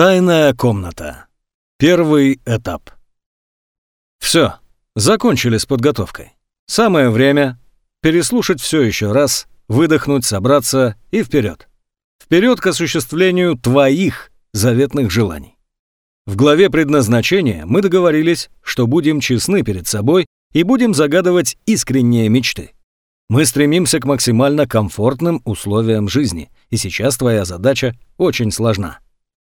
Тайная комната. Первый этап. Все, закончили с подготовкой. Самое время переслушать все еще раз, выдохнуть, собраться и вперед. Вперед к осуществлению твоих заветных желаний. В главе предназначения мы договорились, что будем честны перед собой и будем загадывать искренние мечты. Мы стремимся к максимально комфортным условиям жизни, и сейчас твоя задача очень сложна.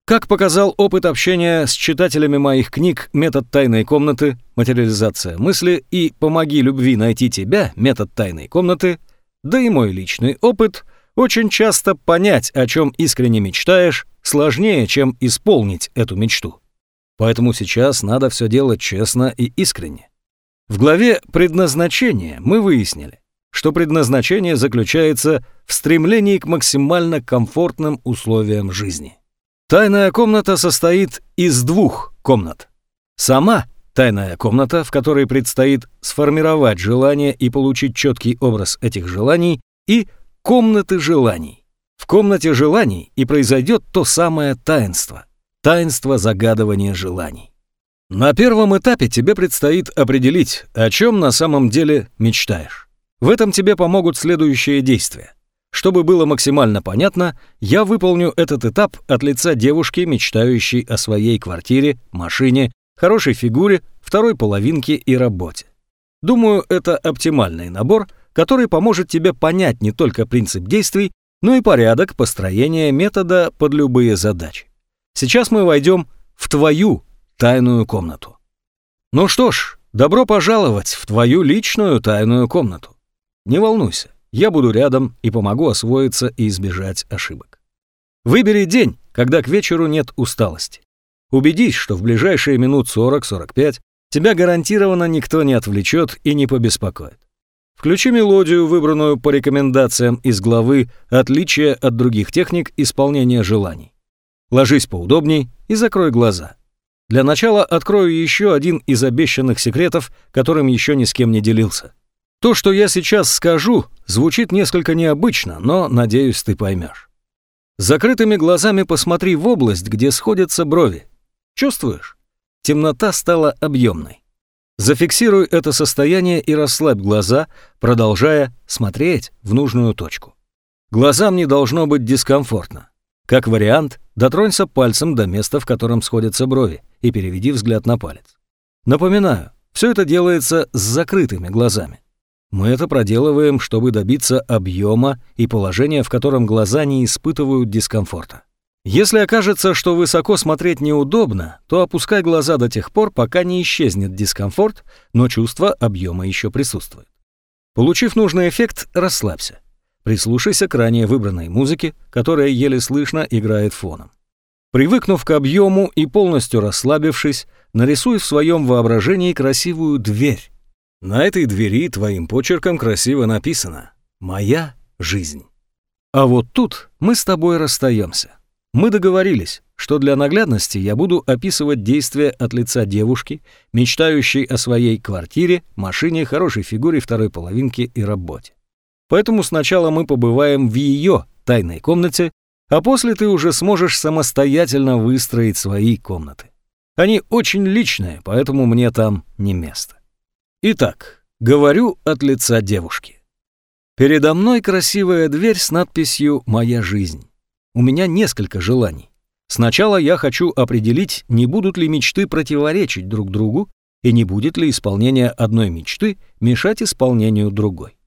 Как показал опыт общения с читателями моих книг «Метод тайной комнаты», «Материализация мысли» и «Помоги любви найти тебя», «Метод тайной комнаты», да и мой личный опыт, очень часто понять, о чем искренне мечтаешь, сложнее, чем исполнить эту мечту. Поэтому сейчас надо все делать честно и искренне. В главе «Предназначение» мы выяснили, что предназначение заключается в стремлении к максимально комфортным условиям жизни. Тайная комната состоит из двух комнат. Сама тайная комната, в которой предстоит сформировать желание и получить четкий образ этих желаний, и комнаты желаний. В комнате желаний и произойдет то самое таинство, таинство загадывания желаний. На первом этапе тебе предстоит определить, о чем на самом деле мечтаешь. В этом тебе помогут следующие действия. Чтобы было максимально понятно, я выполню этот этап от лица девушки, мечтающей о своей квартире, машине, хорошей фигуре, второй половинке и работе. Думаю, это оптимальный набор, который поможет тебе понять не только принцип действий, но и порядок построения метода под любые задачи. Сейчас мы войдем в твою тайную комнату. Ну что ж, добро пожаловать в твою личную тайную комнату. Не волнуйся, я буду рядом и помогу освоиться и избежать ошибок. Выбери день, когда к вечеру нет усталости. Убедись, что в ближайшие минут 40-45 тебя гарантированно никто не отвлечет и не побеспокоит. Включи мелодию, выбранную по рекомендациям из главы «Отличие от других техник исполнения желаний». Ложись поудобней и закрой глаза. Для начала открою еще один из обещанных секретов, которым еще ни с кем не делился. То, что я сейчас скажу, звучит несколько необычно, но, надеюсь, ты поймешь. Закрытыми глазами посмотри в область, где сходятся брови. Чувствуешь? Темнота стала объемной. Зафиксируй это состояние и расслабь глаза, продолжая смотреть в нужную точку. Глазам не должно быть дискомфортно. Как вариант, дотронься пальцем до места, в котором сходятся брови, и переведи взгляд на палец. Напоминаю, все это делается с закрытыми глазами. Мы это проделываем, чтобы добиться объема и положения, в котором глаза не испытывают дискомфорта. Если окажется, что высоко смотреть неудобно, то опускай глаза до тех пор, пока не исчезнет дискомфорт, но чувство объема еще присутствует. Получив нужный эффект, расслабься. Прислушайся к ранее выбранной музыке, которая еле слышно играет фоном. Привыкнув к объему и полностью расслабившись, нарисуй в своем воображении красивую дверь, на этой двери твоим почерком красиво написано «Моя жизнь». А вот тут мы с тобой расстаемся. Мы договорились, что для наглядности я буду описывать действия от лица девушки, мечтающей о своей квартире, машине, хорошей фигуре второй половинке и работе. Поэтому сначала мы побываем в ее тайной комнате, а после ты уже сможешь самостоятельно выстроить свои комнаты. Они очень личные, поэтому мне там не место. Итак, говорю от лица девушки. Передо мной красивая дверь с надписью «Моя жизнь». У меня несколько желаний. Сначала я хочу определить, не будут ли мечты противоречить друг другу и не будет ли исполнение одной мечты мешать исполнению другой.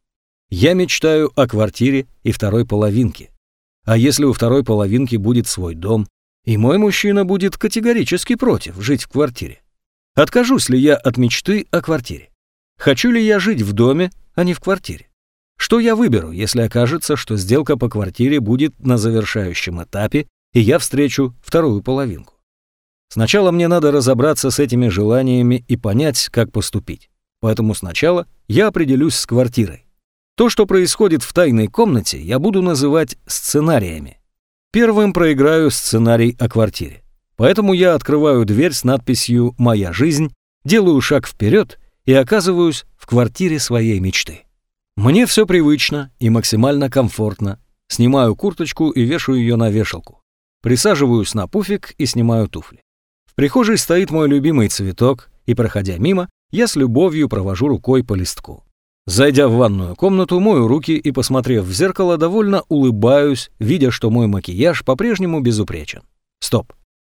Я мечтаю о квартире и второй половинке. А если у второй половинки будет свой дом, и мой мужчина будет категорически против жить в квартире? Откажусь ли я от мечты о квартире? Хочу ли я жить в доме, а не в квартире? Что я выберу, если окажется, что сделка по квартире будет на завершающем этапе, и я встречу вторую половинку? Сначала мне надо разобраться с этими желаниями и понять, как поступить. Поэтому сначала я определюсь с квартирой. То, что происходит в тайной комнате, я буду называть сценариями. Первым проиграю сценарий о квартире. Поэтому я открываю дверь с надписью «Моя жизнь», делаю шаг вперед и оказываюсь в квартире своей мечты. Мне все привычно и максимально комфортно. Снимаю курточку и вешаю ее на вешалку. присаживаюсь на пуфик и снимаю туфли. В прихожей стоит мой любимый цветок, и, проходя мимо, я с любовью провожу рукой по листку. Зайдя в ванную комнату, мою руки и, посмотрев в зеркало, довольно улыбаюсь, видя, что мой макияж по-прежнему безупречен. Стоп.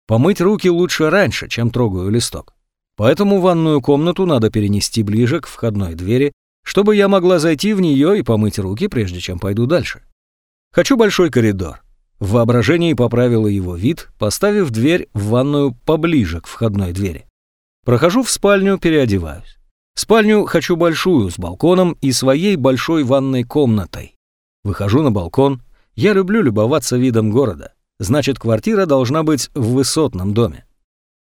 Помыть руки лучше раньше, чем трогаю листок. Поэтому ванную комнату надо перенести ближе к входной двери, чтобы я могла зайти в нее и помыть руки, прежде чем пойду дальше. Хочу большой коридор. В воображении поправила его вид, поставив дверь в ванную поближе к входной двери. Прохожу в спальню, переодеваюсь. Спальню хочу большую, с балконом и своей большой ванной комнатой. Выхожу на балкон. Я люблю любоваться видом города. Значит, квартира должна быть в высотном доме.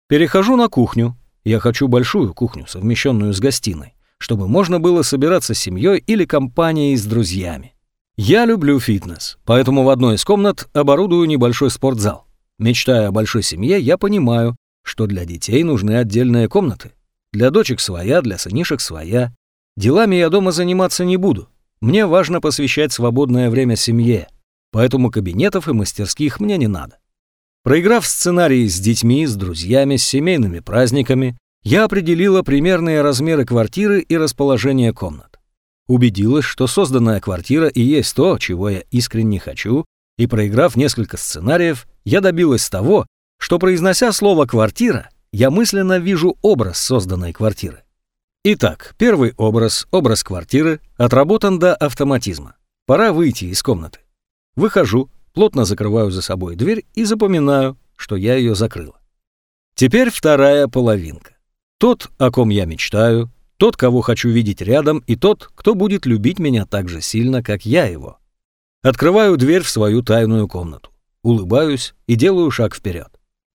Перехожу на кухню. Я хочу большую кухню, совмещенную с гостиной, чтобы можно было собираться с семьей или компанией с друзьями. Я люблю фитнес, поэтому в одной из комнат оборудую небольшой спортзал. Мечтая о большой семье, я понимаю, что для детей нужны отдельные комнаты. Для дочек своя, для сынишек своя. Делами я дома заниматься не буду. Мне важно посвящать свободное время семье, поэтому кабинетов и мастерских мне не надо. Проиграв сценарий с детьми, с друзьями, с семейными праздниками, я определила примерные размеры квартиры и расположение комнат убедилась, что созданная квартира и есть то, чего я искренне хочу, и проиграв несколько сценариев, я добилась того, что, произнося слово «квартира», я мысленно вижу образ созданной квартиры. Итак, первый образ, образ квартиры, отработан до автоматизма. Пора выйти из комнаты. Выхожу, плотно закрываю за собой дверь и запоминаю, что я ее закрыла. Теперь вторая половинка. Тот, о ком я мечтаю, тот, кого хочу видеть рядом, и тот, кто будет любить меня так же сильно, как я его. Открываю дверь в свою тайную комнату. Улыбаюсь и делаю шаг вперед.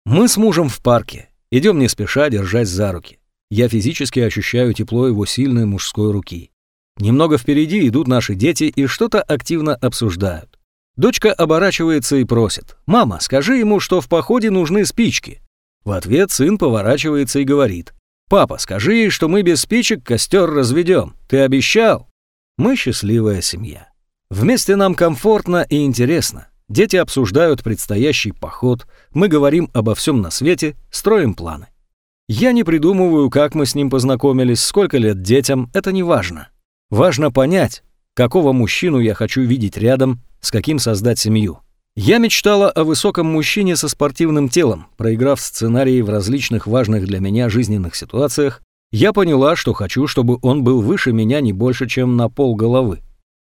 Мы с мужем в парке. Идем не спеша, держась за руки. Я физически ощущаю тепло его сильной мужской руки. Немного впереди идут наши дети и что-то активно обсуждают. Дочка оборачивается и просит. «Мама, скажи ему, что в походе нужны спички». В ответ сын поворачивается и говорит. «Папа, скажи ей, что мы без спичек костер разведем. Ты обещал?» Мы счастливая семья. Вместе нам комфортно и интересно. Дети обсуждают предстоящий поход, мы говорим обо всем на свете, строим планы. Я не придумываю, как мы с ним познакомились, сколько лет детям, это не важно. Важно понять, какого мужчину я хочу видеть рядом, с каким создать семью. Я мечтала о высоком мужчине со спортивным телом. Проиграв сценарии в различных важных для меня жизненных ситуациях, я поняла, что хочу, чтобы он был выше меня не больше, чем на пол головы.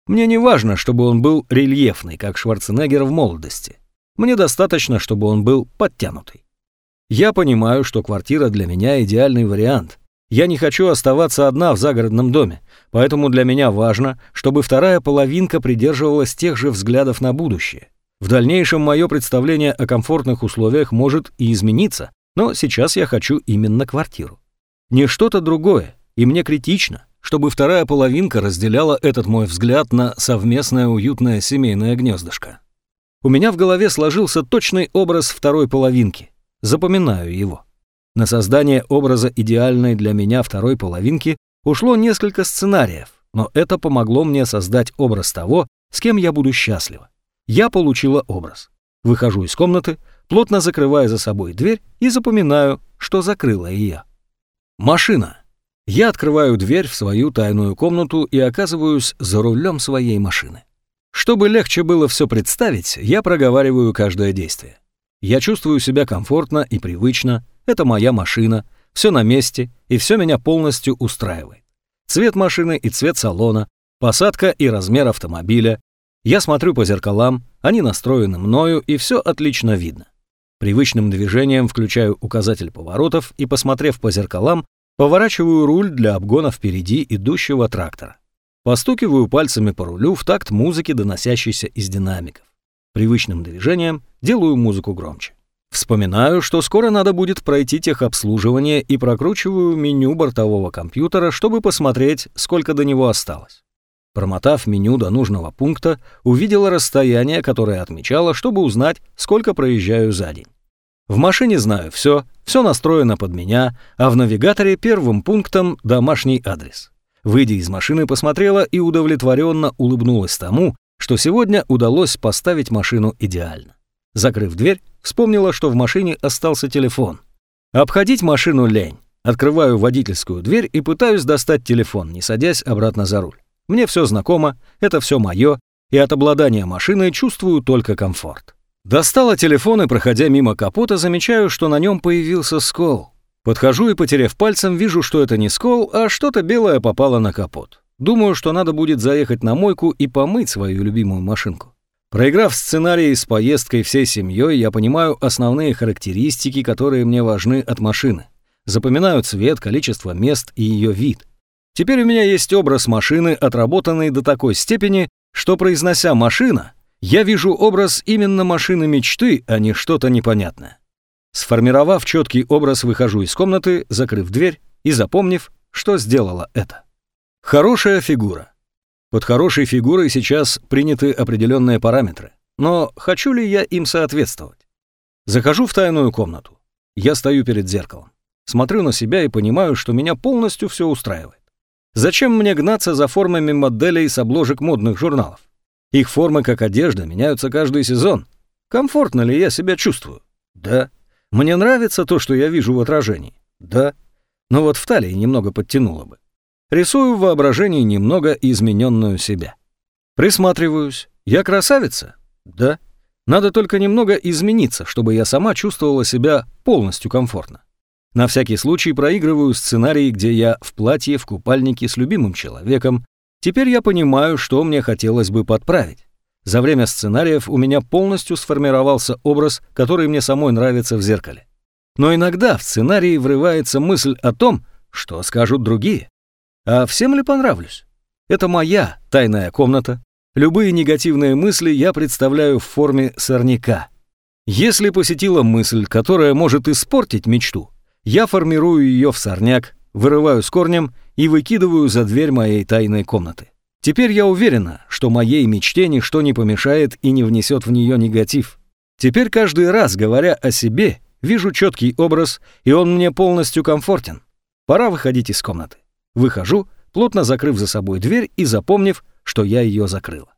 Мне не важно, чтобы он был рельефный, как Шварценеггер в молодости. Мне достаточно, чтобы он был подтянутый. Я понимаю, что квартира для меня идеальный вариант. Я не хочу оставаться одна в загородном доме, поэтому для меня важно, чтобы вторая половинка придерживалась тех же взглядов на будущее. В дальнейшем мое представление о комфортных условиях может и измениться, но сейчас я хочу именно квартиру. Не что-то другое, и мне критично, чтобы вторая половинка разделяла этот мой взгляд на совместное уютное семейное гнездышко. У меня в голове сложился точный образ второй половинки. Запоминаю его. На создание образа идеальной для меня второй половинки ушло несколько сценариев, но это помогло мне создать образ того, с кем я буду счастлива я получила образ. Выхожу из комнаты, плотно закрывая за собой дверь и запоминаю, что закрыла ее. Машина. Я открываю дверь в свою тайную комнату и оказываюсь за рулем своей машины. Чтобы легче было все представить, я проговариваю каждое действие. Я чувствую себя комфортно и привычно, это моя машина, все на месте, и все меня полностью устраивает. Цвет машины и цвет салона, посадка и размер автомобиля, я смотрю по зеркалам, они настроены мною, и все отлично видно. Привычным движением включаю указатель поворотов и, посмотрев по зеркалам, поворачиваю руль для обгона впереди идущего трактора. Постукиваю пальцами по рулю в такт музыки, доносящейся из динамиков. Привычным движением делаю музыку громче. Вспоминаю, что скоро надо будет пройти техобслуживание и прокручиваю меню бортового компьютера, чтобы посмотреть, сколько до него осталось. Промотав меню до нужного пункта, увидела расстояние, которое отмечала, чтобы узнать, сколько проезжаю за день. В машине знаю все, все настроено под меня, а в навигаторе первым пунктом домашний адрес. Выйдя из машины, посмотрела и удовлетворенно улыбнулась тому, что сегодня удалось поставить машину идеально. Закрыв дверь, вспомнила, что в машине остался телефон. Обходить машину лень. Открываю водительскую дверь и пытаюсь достать телефон, не садясь обратно за руль. Мне все знакомо, это все мое, и от обладания машиной чувствую только комфорт. Достала телефон и, проходя мимо капота, замечаю, что на нем появился скол. Подхожу и, потеряв пальцем, вижу, что это не скол, а что-то белое попало на капот. Думаю, что надо будет заехать на мойку и помыть свою любимую машинку. Проиграв сценарий с поездкой всей семьей, я понимаю основные характеристики, которые мне важны от машины. Запоминаю цвет, количество мест и ее вид. Теперь у меня есть образ машины, отработанный до такой степени, что, произнося «машина», я вижу образ именно машины мечты, а не что-то непонятное. Сформировав четкий образ, выхожу из комнаты, закрыв дверь и запомнив, что сделала это. Хорошая фигура. Под хорошей фигурой сейчас приняты определенные параметры. Но хочу ли я им соответствовать? Захожу в тайную комнату. Я стою перед зеркалом. Смотрю на себя и понимаю, что меня полностью все устраивает. Зачем мне гнаться за формами моделей с обложек модных журналов? Их формы, как одежда, меняются каждый сезон. Комфортно ли я себя чувствую? Да. Мне нравится то, что я вижу в отражении? Да. Но вот в талии немного подтянуло бы. Рисую в воображении немного измененную себя. Присматриваюсь. Я красавица? Да. Надо только немного измениться, чтобы я сама чувствовала себя полностью комфортно. На всякий случай проигрываю сценарий, где я в платье, в купальнике с любимым человеком. Теперь я понимаю, что мне хотелось бы подправить. За время сценариев у меня полностью сформировался образ, который мне самой нравится в зеркале. Но иногда в сценарии врывается мысль о том, что скажут другие. А всем ли понравлюсь? Это моя тайная комната. Любые негативные мысли я представляю в форме сорняка. Если посетила мысль, которая может испортить мечту, я формирую ее в сорняк, вырываю с корнем и выкидываю за дверь моей тайной комнаты. Теперь я уверена, что моей мечте ничто не помешает и не внесет в нее негатив. Теперь каждый раз, говоря о себе, вижу четкий образ, и он мне полностью комфортен. Пора выходить из комнаты. Выхожу, плотно закрыв за собой дверь и запомнив, что я ее закрыла.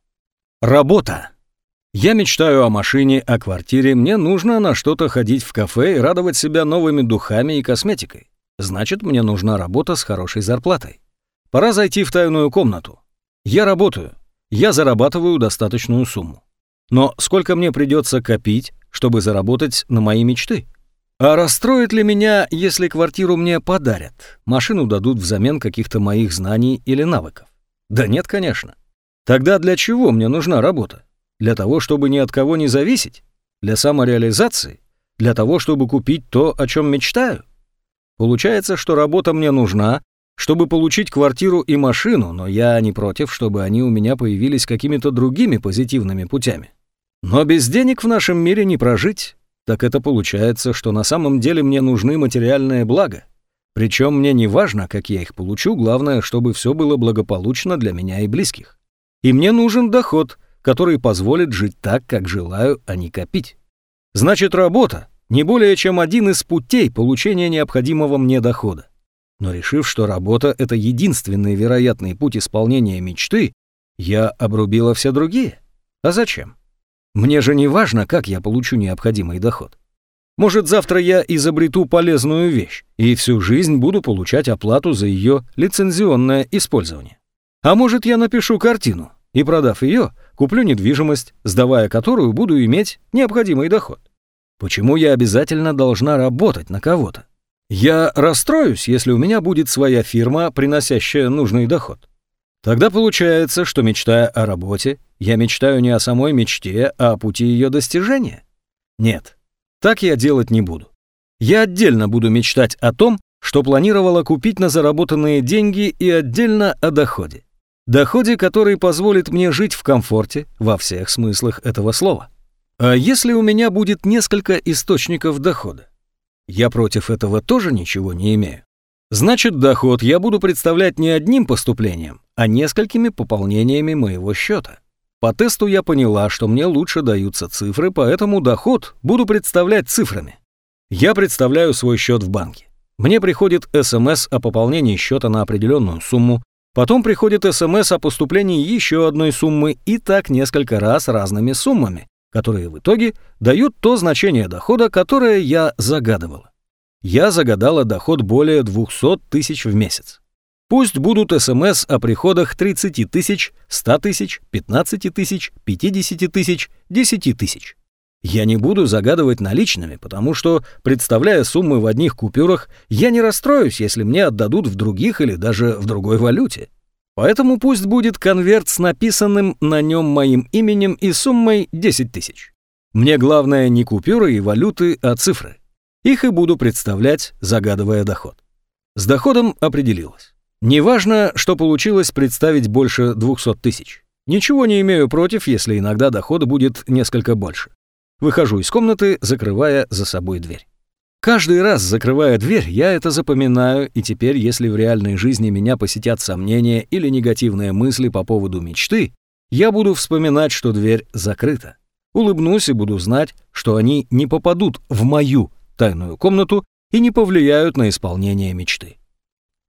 Работа. Я мечтаю о машине, о квартире, мне нужно на что-то ходить в кафе и радовать себя новыми духами и косметикой. Значит, мне нужна работа с хорошей зарплатой. Пора зайти в тайную комнату. Я работаю, я зарабатываю достаточную сумму. Но сколько мне придется копить, чтобы заработать на мои мечты? А расстроит ли меня, если квартиру мне подарят, машину дадут взамен каких-то моих знаний или навыков? Да нет, конечно. Тогда для чего мне нужна работа? Для того, чтобы ни от кого не зависеть? Для самореализации? Для того, чтобы купить то, о чем мечтаю? Получается, что работа мне нужна, чтобы получить квартиру и машину, но я не против, чтобы они у меня появились какими-то другими позитивными путями. Но без денег в нашем мире не прожить так это получается, что на самом деле мне нужны материальные блага. Причем мне не важно, как я их получу, главное, чтобы все было благополучно для меня и близких. И мне нужен доход, который позволит жить так, как желаю, а не копить. Значит, работа — не более чем один из путей получения необходимого мне дохода. Но решив, что работа — это единственный вероятный путь исполнения мечты, я обрубила все другие. А зачем? Мне же не важно, как я получу необходимый доход. Может, завтра я изобрету полезную вещь и всю жизнь буду получать оплату за ее лицензионное использование. А может, я напишу картину и, продав ее, куплю недвижимость, сдавая которую буду иметь необходимый доход. Почему я обязательно должна работать на кого-то? Я расстроюсь, если у меня будет своя фирма, приносящая нужный доход. Тогда получается, что мечтая о работе, я мечтаю не о самой мечте, а о пути ее достижения. Нет, так я делать не буду. Я отдельно буду мечтать о том, что планировала купить на заработанные деньги и отдельно о доходе. Доходе, который позволит мне жить в комфорте во всех смыслах этого слова. А если у меня будет несколько источников дохода? Я против этого тоже ничего не имею. Значит, доход я буду представлять не одним поступлением, а несколькими пополнениями моего счета. По тесту я поняла, что мне лучше даются цифры, поэтому доход буду представлять цифрами. Я представляю свой счет в банке. Мне приходит СМС о пополнении счета на определенную сумму, потом приходит СМС о поступлении еще одной суммы и так несколько раз разными суммами, которые в итоге дают то значение дохода, которое я загадывала. Я загадала доход более 200 тысяч в месяц. Пусть будут СМС о приходах 30 тысяч, 100 тысяч, 15 тысяч, 50 тысяч, 10 тысяч. Я не буду загадывать наличными, потому что, представляя суммы в одних купюрах, я не расстроюсь, если мне отдадут в других или даже в другой валюте. Поэтому пусть будет конверт с написанным на нем моим именем и суммой 10 тысяч. Мне главное не купюры и валюты, а цифры. Их и буду представлять, загадывая доход. С доходом определилась. Неважно, что получилось представить больше 200 тысяч. Ничего не имею против, если иногда доход будет несколько больше. Выхожу из комнаты, закрывая за собой дверь. Каждый раз, закрывая дверь, я это запоминаю, и теперь, если в реальной жизни меня посетят сомнения или негативные мысли по поводу мечты, я буду вспоминать, что дверь закрыта. Улыбнусь и буду знать, что они не попадут в мою тайную комнату и не повлияют на исполнение мечты.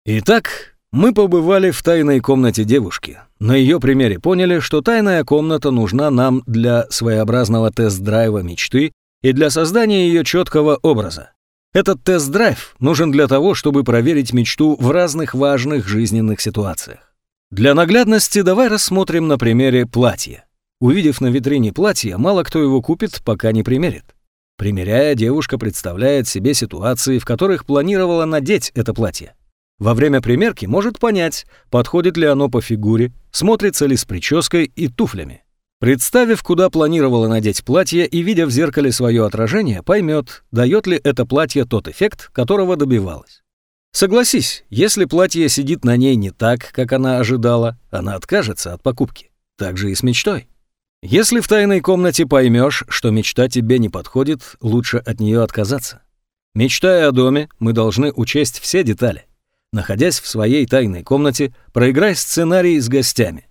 Итак, мы побывали в тайной комнате девушки. На ее примере поняли, что тайная комната нужна нам для своеобразного тест-драйва мечты и для создания ее четкого образа. Этот тест-драйв нужен для того, чтобы проверить мечту в разных важных жизненных ситуациях. Для наглядности давай рассмотрим на примере платья. Увидев на витрине платье, мало кто его купит, пока не примерит. Примеряя, девушка представляет себе ситуации, в которых планировала надеть это платье. Во время примерки может понять, подходит ли оно по фигуре, смотрится ли с прической и туфлями. Представив, куда планировала надеть платье и видя в зеркале свое отражение, поймет, дает ли это платье тот эффект, которого добивалась. Согласись, если платье сидит на ней не так, как она ожидала, она откажется от покупки. Так же и с мечтой. Если в тайной комнате поймешь, что мечта тебе не подходит, лучше от нее отказаться. Мечтая о доме, мы должны учесть все детали. Находясь в своей тайной комнате, проиграй сценарий с гостями.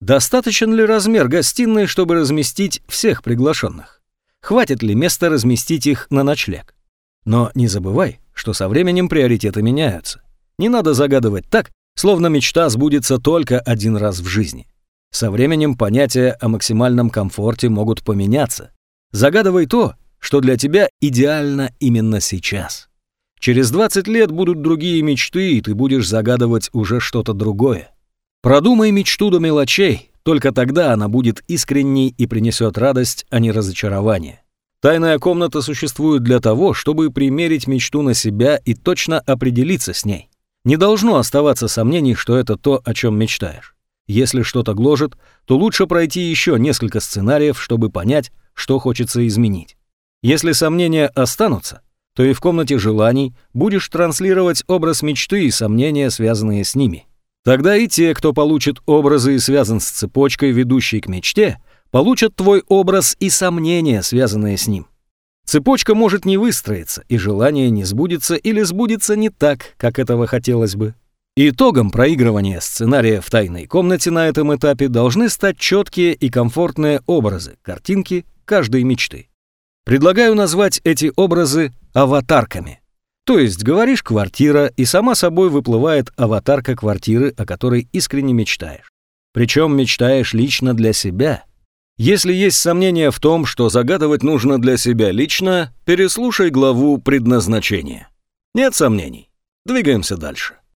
Достаточен ли размер гостиной, чтобы разместить всех приглашенных? Хватит ли места разместить их на ночлег? Но не забывай, что со временем приоритеты меняются. Не надо загадывать так, словно мечта сбудется только один раз в жизни. Со временем понятия о максимальном комфорте могут поменяться. Загадывай то, что для тебя идеально именно сейчас. Через 20 лет будут другие мечты, и ты будешь загадывать уже что-то другое. Продумай мечту до мелочей, только тогда она будет искренней и принесет радость, а не разочарование. Тайная комната существует для того, чтобы примерить мечту на себя и точно определиться с ней. Не должно оставаться сомнений, что это то, о чем мечтаешь. Если что-то гложет, то лучше пройти еще несколько сценариев, чтобы понять, что хочется изменить. Если сомнения останутся, то и в комнате желаний будешь транслировать образ мечты и сомнения, связанные с ними. Тогда и те, кто получит образы и связан с цепочкой, ведущей к мечте, получат твой образ и сомнения, связанные с ним. Цепочка может не выстроиться, и желание не сбудется или сбудется не так, как этого хотелось бы. Итогом проигрывания сценария в тайной комнате на этом этапе должны стать четкие и комфортные образы, картинки каждой мечты. Предлагаю назвать эти образы аватарками. То есть говоришь «квартира», и сама собой выплывает аватарка квартиры, о которой искренне мечтаешь. Причем мечтаешь лично для себя. Если есть сомнения в том, что загадывать нужно для себя лично, переслушай главу «Предназначение». Нет сомнений. Двигаемся дальше.